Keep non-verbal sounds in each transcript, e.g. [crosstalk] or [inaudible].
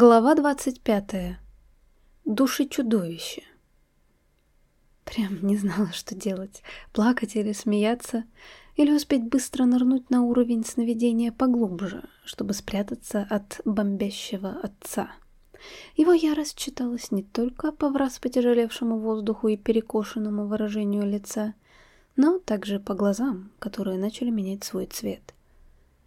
Глава 25. Души чудовища. Прям не знала, что делать. Плакать или смеяться, или успеть быстро нырнуть на уровень сновидения поглубже, чтобы спрятаться от бомбящего отца. Его ярость читалась не только по враз потяжелевшему воздуху и перекошенному выражению лица, но также по глазам, которые начали менять свой цвет.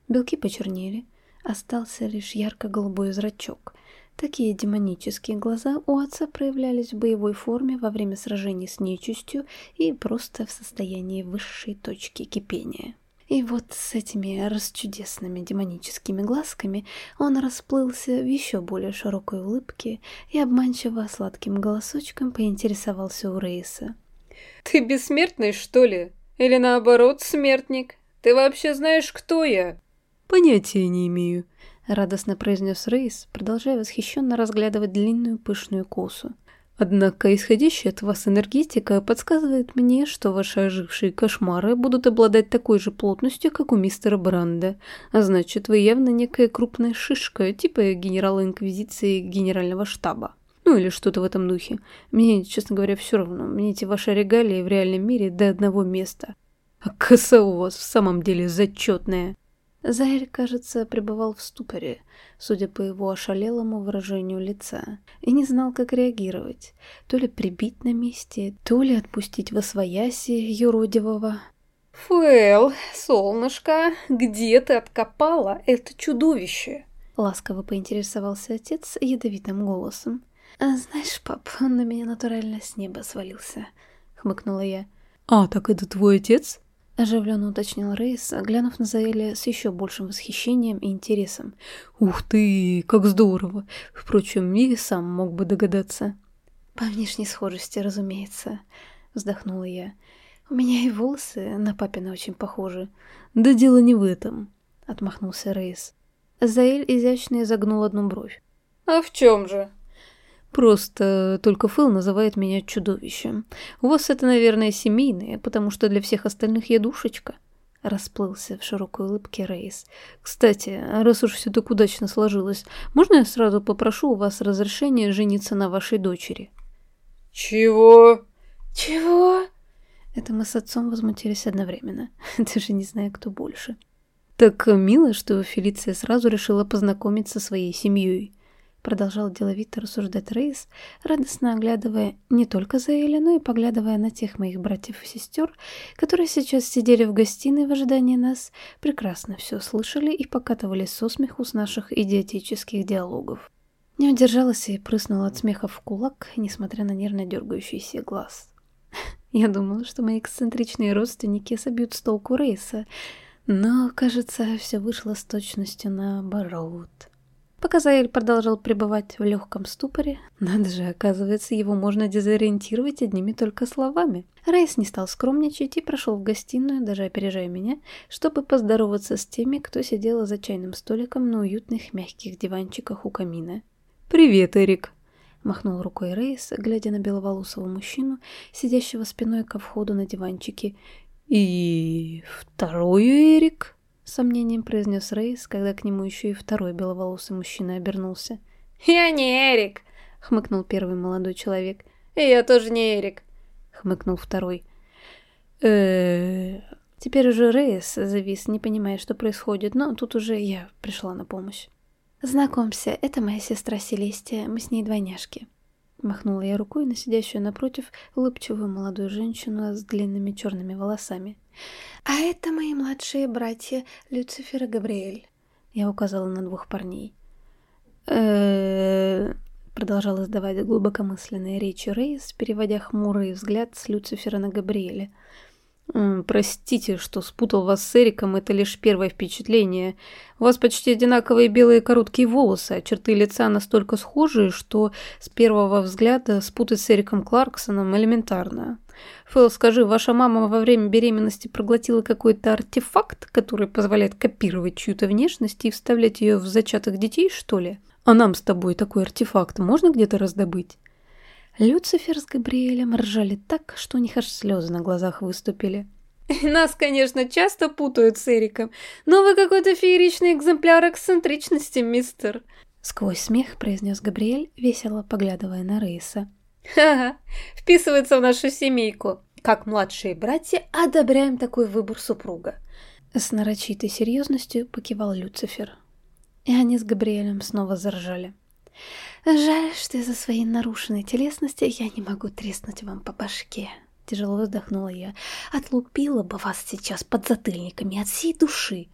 Белки почернели, остался лишь ярко-голубой зрачок. Такие демонические глаза у отца проявлялись в боевой форме во время сражений с нечистью и просто в состоянии высшей точки кипения. И вот с этими расчудесными демоническими глазками он расплылся в еще более широкой улыбке и обманчиво сладким голосочком поинтересовался у Рейса. «Ты бессмертный, что ли? Или наоборот, смертник? Ты вообще знаешь, кто я?» «Понятия не имею», — радостно произнес Рейс, продолжая восхищенно разглядывать длинную пышную косу. «Однако исходящая от вас энергетика подсказывает мне, что ваши ожившие кошмары будут обладать такой же плотностью, как у мистера Бранда. А значит, вы явно некая крупная шишка, типа генерала Инквизиции Генерального штаба. Ну или что-то в этом духе. Мне, честно говоря, все равно. Мне эти ваши регалии в реальном мире до одного места. А коса у вас в самом деле зачетная». Зайр, кажется, пребывал в ступоре, судя по его ошалелому выражению лица, и не знал, как реагировать. То ли прибить на месте, то ли отпустить во свояси юродивого. «Фэл, солнышко, где ты откопала это чудовище?» Ласково поинтересовался отец ядовитым голосом. «А знаешь, пап, он на меня натурально с неба свалился», — хмыкнула я. «А, так это твой отец?» Оживленно уточнил Рейс, глянув на Заэля с еще большим восхищением и интересом. «Ух ты, как здорово! Впрочем, и сам мог бы догадаться». «По внешней схожести, разумеется», — вздохнула я. «У меня и волосы на папина очень похожи». «Да дело не в этом», — отмахнулся Рейс. Заэль изящно изогнул одну бровь. «А в чем же?» Просто только Фэл называет меня чудовищем. У вас это, наверное, семейное, потому что для всех остальных я душечка. Расплылся в широкой улыбке Рейс. Кстати, раз уж все так удачно сложилось, можно я сразу попрошу у вас разрешения жениться на вашей дочери? Чего? Чего? Это мы с отцом возмутились одновременно. [laughs] Даже не знаю, кто больше. Так мило, что Фелиция сразу решила познакомиться со своей семьей. Продолжал деловито рассуждать Рейс, радостно оглядывая не только за Элли, но и поглядывая на тех моих братьев и сестер, которые сейчас сидели в гостиной в ожидании нас, прекрасно все слышали и покатывались со смеху с наших идиотических диалогов. Не удержалась и прыснула от смеха в кулак, несмотря на нервно дергающийся глаз. [laughs] Я думала, что мои эксцентричные родственники собьют с толку Рейса, но, кажется, все вышло с точностью наоборот. Пока Заэль продолжал пребывать в легком ступоре, надо же, оказывается, его можно дезориентировать одними только словами. Рейс не стал скромничать и прошел в гостиную, даже опережая меня, чтобы поздороваться с теми, кто сидел за чайным столиком на уютных мягких диванчиках у камина. «Привет, Эрик!» — махнул рукой Рейс, глядя на беловолосого мужчину, сидящего спиной ко входу на диванчике. «И второй Эрик?» Сомнением произнес Рейс, когда к нему еще и второй беловолосый мужчина обернулся. «Я не Эрик!» — хмыкнул первый молодой человек. «И я тоже не Эрик!» — хмыкнул второй. э Теперь уже Рейс завис, не понимая, что происходит, но тут уже я пришла на помощь. «Знакомься, это моя сестра Селестия, мы с ней двойняшки». Махнула я рукой на сидящую напротив улыбчивую молодую женщину с длинными черными волосами. «А это мои младшие братья Люцифер и Габриэль». Я указала на двух парней. э продолжал издавать глубокомысленные речи Рейс, переводя хмурый взгляд с Люцифера на Габриэля. «Простите, что спутал вас с Эриком, это лишь первое впечатление. У вас почти одинаковые белые короткие волосы, а черты лица настолько схожие, что с первого взгляда спутать с Эриком Кларксоном элементарно. Фэл, скажи, ваша мама во время беременности проглотила какой-то артефакт, который позволяет копировать чью-то внешность и вставлять ее в зачатых детей, что ли? А нам с тобой такой артефакт можно где-то раздобыть?» Люцифер с Габриэлем ржали так, что у них аж слезы на глазах выступили. [laughs] «Нас, конечно, часто путают с Эриком, но вы какой-то фееричный экземпляр эксцентричности, мистер!» Сквозь смех произнес Габриэль, весело поглядывая на Рейса. «Ха-ха, вписывается в нашу семейку. Как младшие братья одобряем такой выбор супруга». С нарочитой серьезностью покивал Люцифер. И они с Габриэлем снова заржали. «Жаль, что из-за своей нарушенной телесности я не могу треснуть вам по башке», — тяжело вздохнула я. «Отлупила бы вас сейчас под затыльниками от всей души».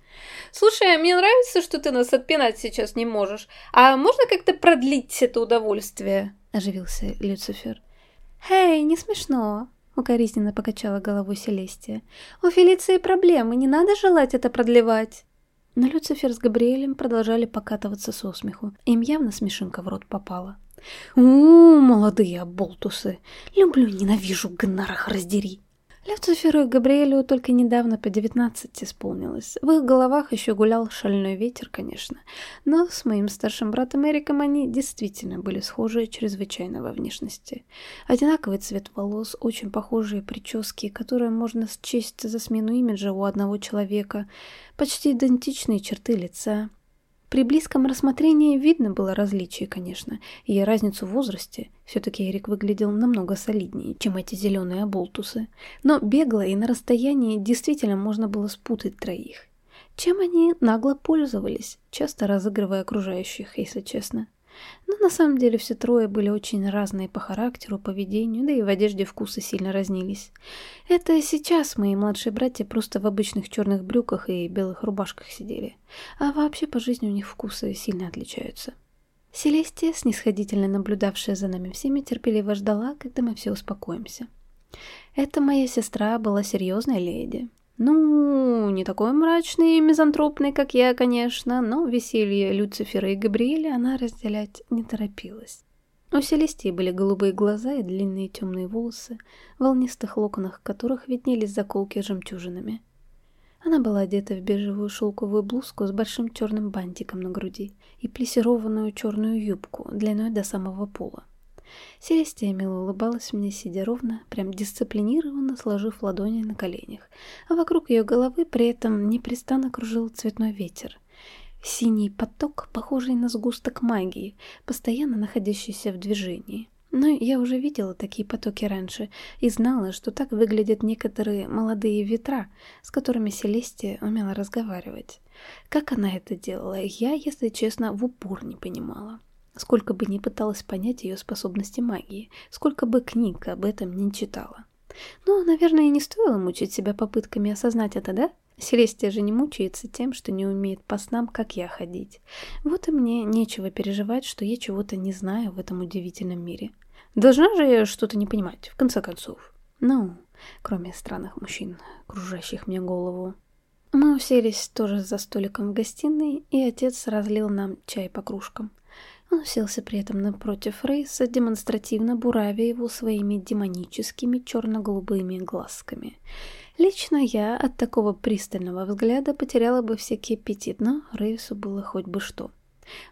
«Слушай, а мне нравится, что ты нас отпинать сейчас не можешь. А можно как-то продлить это удовольствие?» — оживился Люцифер. «Эй, не смешно», — укоризненно покачала головой Селестия. «У Фелиции проблемы, не надо желать это продлевать». Но Люцифер с Габриэлем продолжали покатываться со смеху. Им явно смешинка в рот попала. у, молодые оболтусы! Люблю, ненавижу, гнарах раздери!» Люциферу и Габриэлю только недавно по девятнадцать исполнилось. В их головах еще гулял шальной ветер, конечно. Но с моим старшим братом Эриком они действительно были схожи чрезвычайно во внешности. Одинаковый цвет волос, очень похожие прически, которые можно счесть за смену имиджа у одного человека, почти идентичные черты лица, при близком рассмотрении видно было различие, конечно, и разницу в возрасте. Все-таки Эрик выглядел намного солиднее, чем эти зеленые оболтусы. Но бегло и на расстоянии действительно можно было спутать троих. Чем они нагло пользовались, часто разыгрывая окружающих, если честно. Но на самом деле все трое были очень разные по характеру, поведению, да и в одежде вкусы сильно разнились. Это сейчас мои младшие братья просто в обычных черных брюках и белых рубашках сидели. А вообще по жизни у них вкусы сильно отличаются. Селестия, снисходительно наблюдавшая за нами всеми, терпеливо ждала, когда мы все успокоимся. Эта моя сестра была серьезной леди, ну, не такой мрачный и мизантропный, как я, конечно, но веселье Люцифера и Габриэля она разделять не торопилась. У Селестии были голубые глаза и длинные темные волосы, в волнистых локонах которых виднелись заколки жемчужинами. Она была одета в бежевую шелковую блузку с большим черным бантиком на груди и плессированную черную юбку длиной до самого пола. Селестия мило улыбалась мне, сидя ровно, прям дисциплинированно сложив ладони на коленях, а вокруг ее головы при этом непрестанно кружил цветной ветер. Синий поток, похожий на сгусток магии, постоянно находящийся в движении. Но я уже видела такие потоки раньше и знала, что так выглядят некоторые молодые ветра, с которыми Селестия умела разговаривать. Как она это делала, я, если честно, в упор не понимала. Сколько бы ни пыталась понять ее способности магии, сколько бы книг об этом не читала. Ну, наверное, не стоило мучить себя попытками осознать это, да? Селестия же не мучается тем, что не умеет по снам, как я, ходить. Вот и мне нечего переживать, что я чего-то не знаю в этом удивительном мире. Должна же я что-то не понимать, в конце концов. Ну, кроме странных мужчин, кружащих мне голову. Мы уселись тоже за столиком в гостиной, и отец разлил нам чай по кружкам. Он уселся при этом напротив Рейса, демонстративно буравя его своими демоническими черно-голубыми глазками. Лично я от такого пристального взгляда потеряла бы всякий аппетит, но Рейсу было хоть бы что.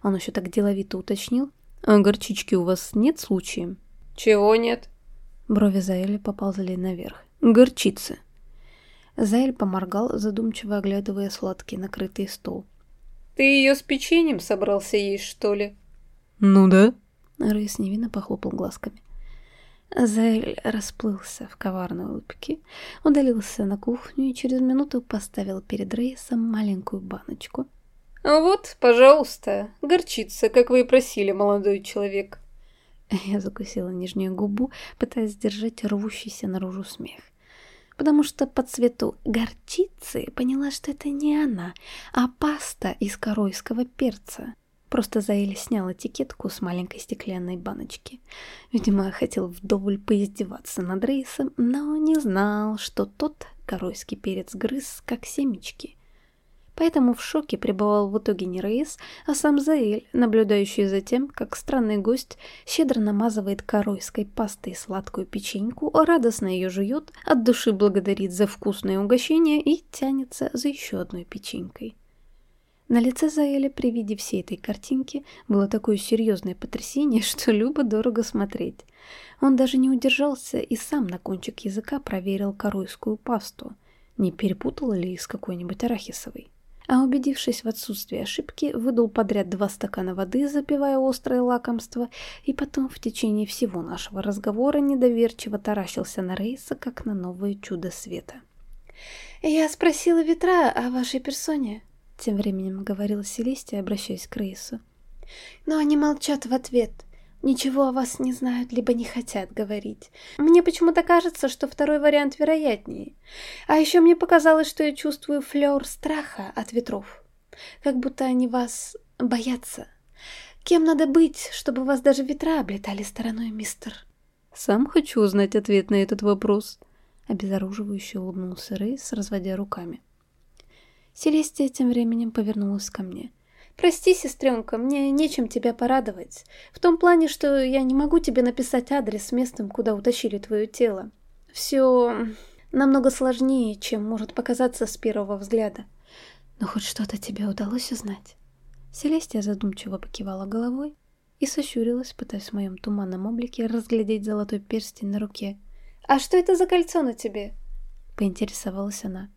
Он еще так деловито уточнил. «А горчички у вас нет случаем?» «Чего нет?» Брови Заэля поползли наверх. «Горчицы». Заэль поморгал, задумчиво оглядывая сладкий накрытый стол. «Ты ее с печеньем собрался есть, что ли?» «Ну да». Рейс невинно похлопал глазками. Заэль расплылся в коварной улыбке, удалился на кухню и через минуту поставил перед Рейсом маленькую баночку. «Вот, пожалуйста, горчица, как вы и просили, молодой человек». Я закусила нижнюю губу, пытаясь сдержать рвущийся наружу смех. Потому что по цвету горчицы поняла, что это не она, а паста из коройского перца. Просто Заэль снял этикетку с маленькой стеклянной баночки. Видимо, хотел вдоволь поиздеваться над Рейсом, но не знал, что тот коройский перец грыз, как семечки. Поэтому в шоке пребывал в итоге не Рейс, а сам Заэль, наблюдающий за тем, как странный гость щедро намазывает коройской пастой сладкую печеньку, радостно ее жует, от души благодарит за вкусное угощение и тянется за еще одной печенькой. На лице Заэля при виде всей этой картинки было такое серьезное потрясение, [laughs] что любо дорого смотреть. Он даже не удержался и сам на кончик языка проверил коройскую пасту. Не перепутала ли с какой-нибудь арахисовой? а убедившись в отсутствии ошибки, выдал подряд два стакана воды, запивая острое лакомство, и потом в течение всего нашего разговора недоверчиво таращился на Рейса, как на новое чудо света. «Я спросила ветра о вашей персоне», — тем временем говорила Селестия, обращаясь к Рейсу. «Но они молчат в ответ. Ничего о вас не знают, либо не хотят говорить. Мне почему-то кажется, что второй вариант вероятнее. А еще мне показалось, что я чувствую флер страха от ветров. Как будто они вас боятся. Кем надо быть, чтобы вас даже ветра облетали стороной, мистер? Сам хочу узнать ответ на этот вопрос. Обезоруживающе улыбнулся Рейс, разводя руками. Селестия тем временем повернулась ко мне. Прости, сестренка, мне нечем тебя порадовать. В том плане, что я не могу тебе написать адрес местом, куда утащили твое тело. Все намного сложнее, чем может показаться с первого взгляда. Но хоть что-то тебе удалось узнать? Селестия задумчиво покивала головой и сощурилась, пытаясь в моем туманном облике разглядеть золотой перстень на руке. «А что это за кольцо на тебе?» — поинтересовалась она.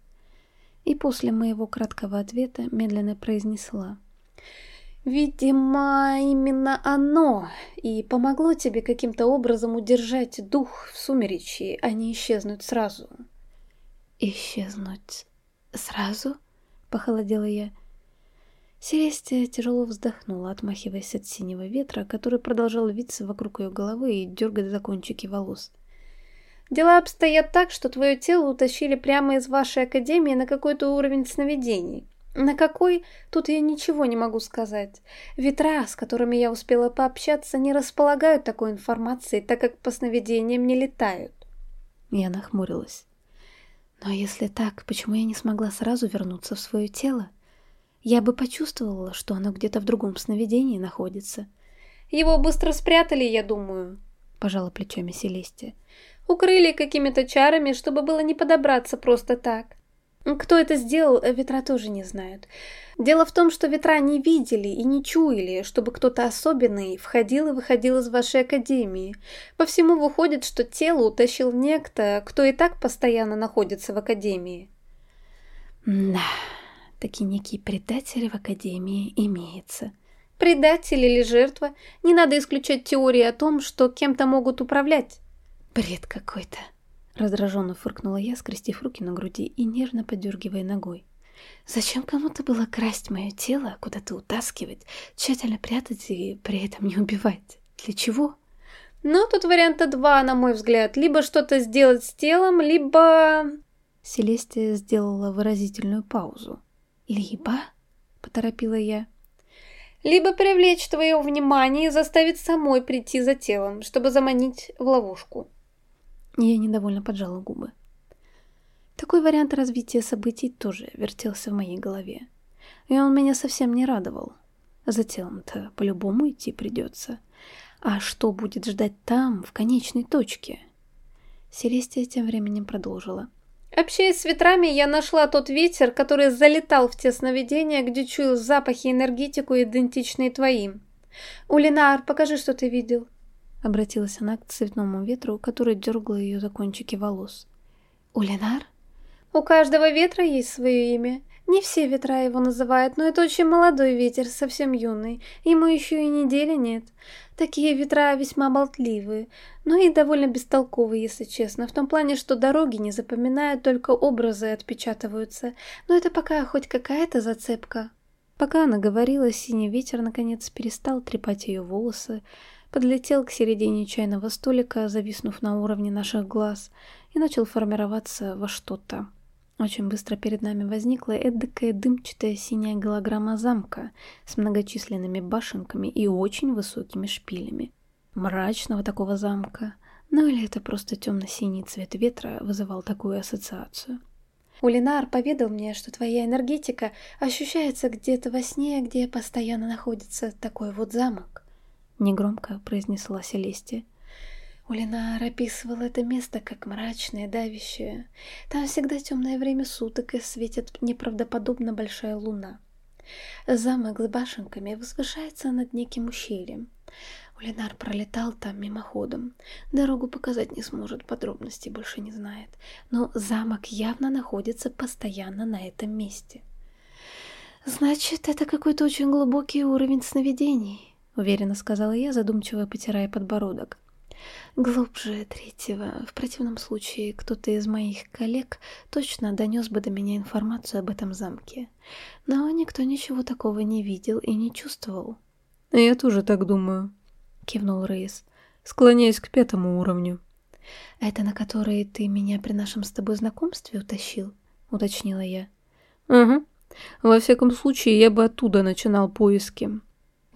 И после моего краткого ответа медленно произнесла — Видимо, именно оно и помогло тебе каким-то образом удержать дух в сумеречье, а не исчезнуть сразу. Исчезнуть сразу? Похолодела я. Селестия тяжело вздохнула, отмахиваясь от синего ветра, который продолжал виться вокруг ее головы и дергать за кончики волос. Дела обстоят так, что твое тело утащили прямо из вашей академии на какой-то уровень сновидений. На какой, тут я ничего не могу сказать. Ветра, с которыми я успела пообщаться, не располагают такой информацией, так как по сновидениям не летают. Я нахмурилась. Но если так, почему я не смогла сразу вернуться в свое тело? Я бы почувствовала, что оно где-то в другом сновидении находится. Его быстро спрятали, я думаю, пожала плечами Селестия. Укрыли какими-то чарами, чтобы было не подобраться просто так. Кто это сделал, ветра тоже не знают. Дело в том, что ветра не видели и не чуяли, чтобы кто-то особенный входил и выходил из вашей академии. По всему выходит, что тело утащил некто, кто и так постоянно находится в академии. Да, таки некий предатель в академии имеется. Предатель или жертва, не надо исключать теории о том, что кем-то могут управлять. Бред какой-то. Раздраженно фыркнула я, скрестив руки на груди и нежно подергивая ногой. Зачем кому-то было красть мое тело, куда-то утаскивать, тщательно прятать и при этом не убивать? Для чего? Ну, тут варианта два, на мой взгляд. Либо что-то сделать с телом, либо... Селестия сделала выразительную паузу. «Либо?» — поторопила я. «Либо привлечь твое внимание и заставить самой прийти за телом, чтобы заманить в ловушку». Я недовольно поджала губы. Такой вариант развития событий тоже вертелся в моей голове. И он меня совсем не радовал. За телом-то по-любому идти придется. А что будет ждать там, в конечной точке? Селестия тем временем продолжила. Общаясь с ветрами, я нашла тот ветер, который залетал в те сновидения, где чуял запахи и энергетику, идентичные твоим. Улинар, покажи, что ты видел. Обратилась она к цветному ветру, который дергал ее за кончики волос. «Улинар?» «У каждого ветра есть свое имя. Не все ветра его называют, но это очень молодой ветер, совсем юный. Ему еще и недели нет. Такие ветра весьма болтливые, но и довольно бестолковые, если честно, в том плане, что дороги не запоминают, только образы отпечатываются. Но это пока хоть какая-то зацепка». Пока она говорила, синий ветер наконец перестал трепать ее волосы, подлетел к середине чайного столика, зависнув на уровне наших глаз, и начал формироваться во что-то. Очень быстро перед нами возникла эдакая дымчатая синяя голограмма замка с многочисленными башенками и очень высокими шпилями. Мрачного такого замка. Ну или это просто темно-синий цвет ветра вызывал такую ассоциацию. Улинар поведал мне, что твоя энергетика ощущается где-то во сне, где постоянно находится такой вот замок. — негромко произнесла Селестия. Улинар описывал это место как мрачное, давящее. Там всегда темное время суток и светит неправдоподобно большая луна. Замок с башенками возвышается над неким ущельем. Улинар пролетал там мимоходом. Дорогу показать не сможет, подробностей больше не знает. Но замок явно находится постоянно на этом месте. «Значит, это какой-то очень глубокий уровень сновидений», — уверенно сказала я, задумчиво потирая подбородок. Глубже третьего. В противном случае кто-то из моих коллег точно донес бы до меня информацию об этом замке. Но никто ничего такого не видел и не чувствовал. «Я тоже так думаю», — кивнул Рейс, склоняясь к пятому уровню. «Это на который ты меня при нашем с тобой знакомстве утащил?» — уточнила я. «Угу. Во всяком случае, я бы оттуда начинал поиски.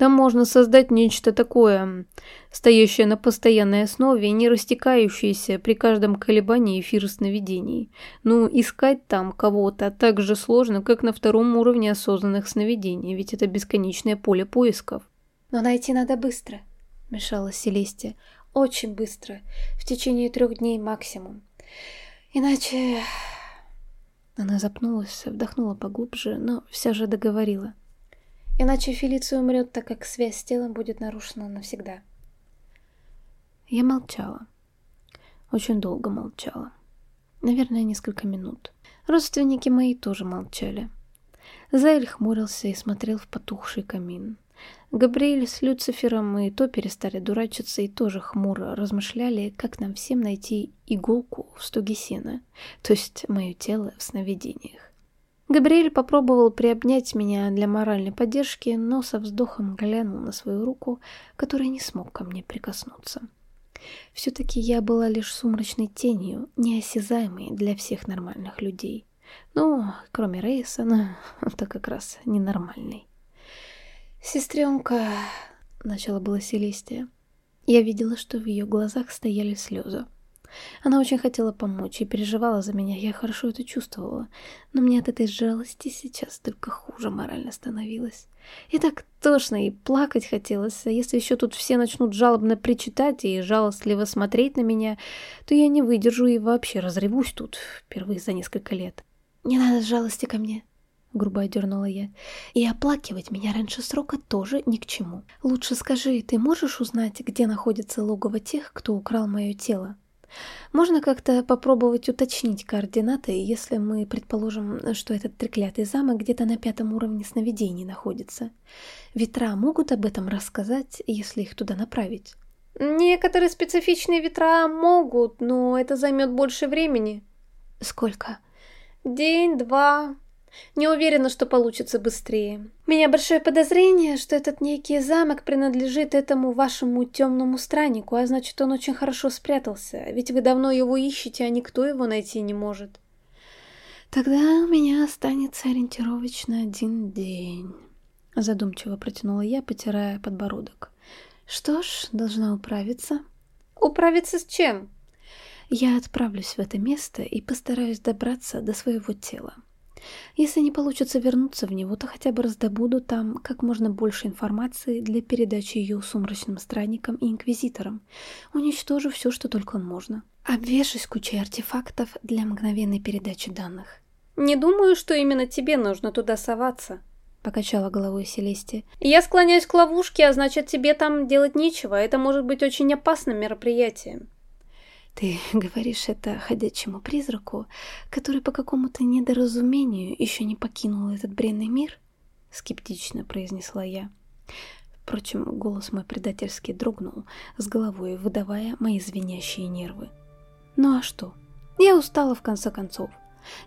Там можно создать нечто такое, стоящее на постоянной основе и не растекающееся при каждом колебании эфира сновидений. Ну, искать там кого-то так же сложно, как на втором уровне осознанных сновидений, ведь это бесконечное поле поисков. «Но найти надо быстро», — мешала Селестия. «Очень быстро. В течение трех дней максимум. Иначе...» Она запнулась, вдохнула поглубже, но все же договорила. Иначе Фелиция умрет, так как связь с телом будет нарушена навсегда. Я молчала. Очень долго молчала. Наверное, несколько минут. Родственники мои тоже молчали. Зайль хмурился и смотрел в потухший камин. Габриэль с Люцифером и то перестали дурачиться и тоже хмуро размышляли, как нам всем найти иголку в стоге сена, то есть мое тело в сновидениях. Габриэль попробовал приобнять меня для моральной поддержки, но со вздохом глянул на свою руку, которая не смог ко мне прикоснуться. Все-таки я была лишь сумрачной тенью, неосязаемой для всех нормальных людей. Ну, кроме Рейса, [laughs] но это как раз ненормальный. «Сестренка», — начала была Селестия. Я видела, что в ее глазах стояли слезы. Она очень хотела помочь и переживала за меня, я хорошо это чувствовала. Но мне от этой жалости сейчас только хуже морально становилось. И так тошно, и плакать хотелось, а если еще тут все начнут жалобно причитать и жалостливо смотреть на меня, то я не выдержу и вообще разревусь тут впервые за несколько лет. «Не надо жалости ко мне», — грубо одернула я. «И оплакивать меня раньше срока тоже ни к чему. Лучше скажи, ты можешь узнать, где находится логово тех, кто украл мое тело?» Можно как-то попробовать уточнить координаты, если мы предположим, что этот треклятый замок где-то на пятом уровне сновидений находится. Ветра могут об этом рассказать, если их туда направить? Некоторые специфичные ветра могут, но это займет больше времени. Сколько? День, два, не уверена, что получится быстрее. У меня большое подозрение, что этот некий замок принадлежит этому вашему темному страннику, а значит, он очень хорошо спрятался, ведь вы давно его ищете, а никто его найти не может. Тогда у меня останется ориентировочно один день. Задумчиво протянула я, потирая подбородок. Что ж, должна управиться. Управиться с чем? Я отправлюсь в это место и постараюсь добраться до своего тела. Если не получится вернуться в него, то хотя бы раздобуду там как можно больше информации для передачи ее сумрачным странникам и инквизиторам, уничтожу все, что только можно. Обвешусь кучей артефактов для мгновенной передачи данных. «Не думаю, что именно тебе нужно туда соваться», — покачала головой Селестия. «Я склоняюсь к ловушке, а значит, тебе там делать нечего. Это может быть очень опасным мероприятием». Ты говоришь это ходячему призраку, который по какому-то недоразумению еще не покинул этот бренный мир? Скептично произнесла я. Впрочем, голос мой предательски дрогнул, с головой выдавая мои звенящие нервы. Ну а что? Я устала в конце концов.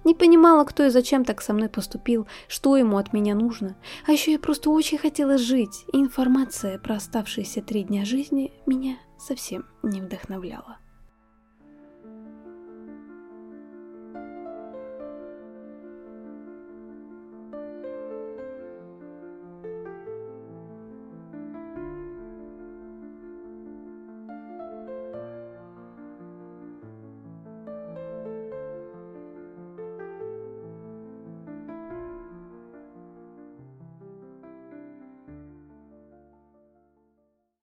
Не понимала, кто и зачем так со мной поступил, что ему от меня нужно. А еще я просто очень хотела жить, и информация про оставшиеся три дня жизни меня совсем не вдохновляла.